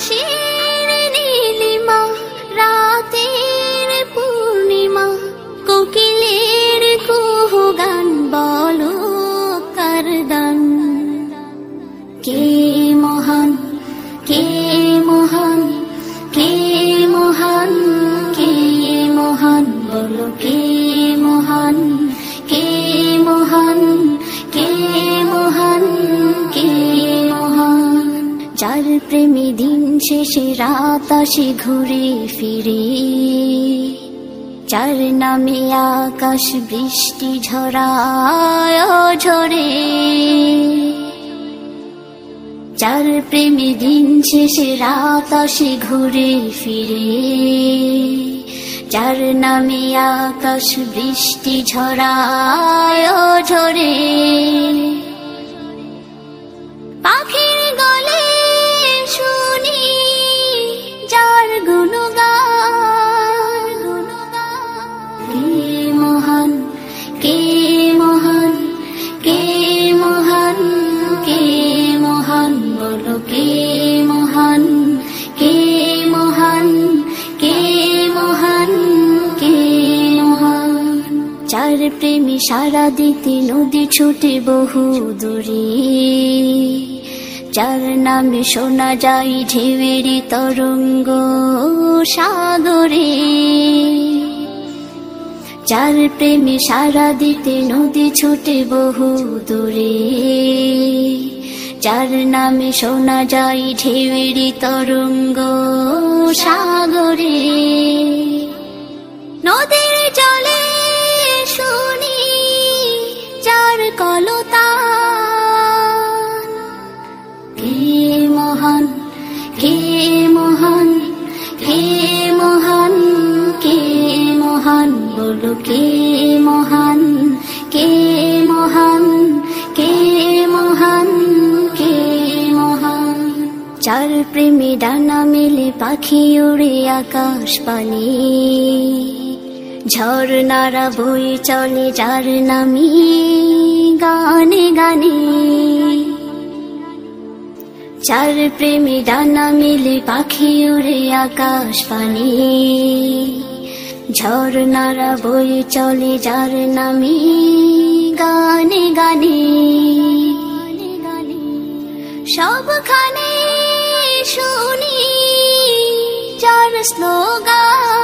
আসে প্রেমী দিন শেষে রাত আসে ঘুরে ফিরে। যার নামে আকাশ বৃষ্টি ঝরায় ঝরে। যার প্রেমী দিন শেষে রাত আসে ঘুরে ফিরে। যার নামে আকাশ বৃষ্টি ঝরায় ঝরে। চার প্রেমী সারা দিতে নদী ছুটে বহু দূরে। যার নামে শোনা যায় ঢেউয়েরি তরঙ্গ সাগরে। যার প্রেমে সারা দিতে নদী ছুটে বহু দূরে। যার নামে শোনা যায় ঢেউয়েরি তরঙ্গ সাগরে। কলতা কে মহান কে মহান কে মহান কে মহান? বলো কে মহান চার প্রেমী ডানা মেলে পাখি উড়ে আকাশ পানে। ঝর্ণারা বই চলে যার নামি গানে গানে। চার প্রেমী ডানা মিলে পাখি উড়ে আকাশ পানি। ঝর্ণারা বই চলে যার নামি গানে গানে। সবখানে শুনি যার স্লোগান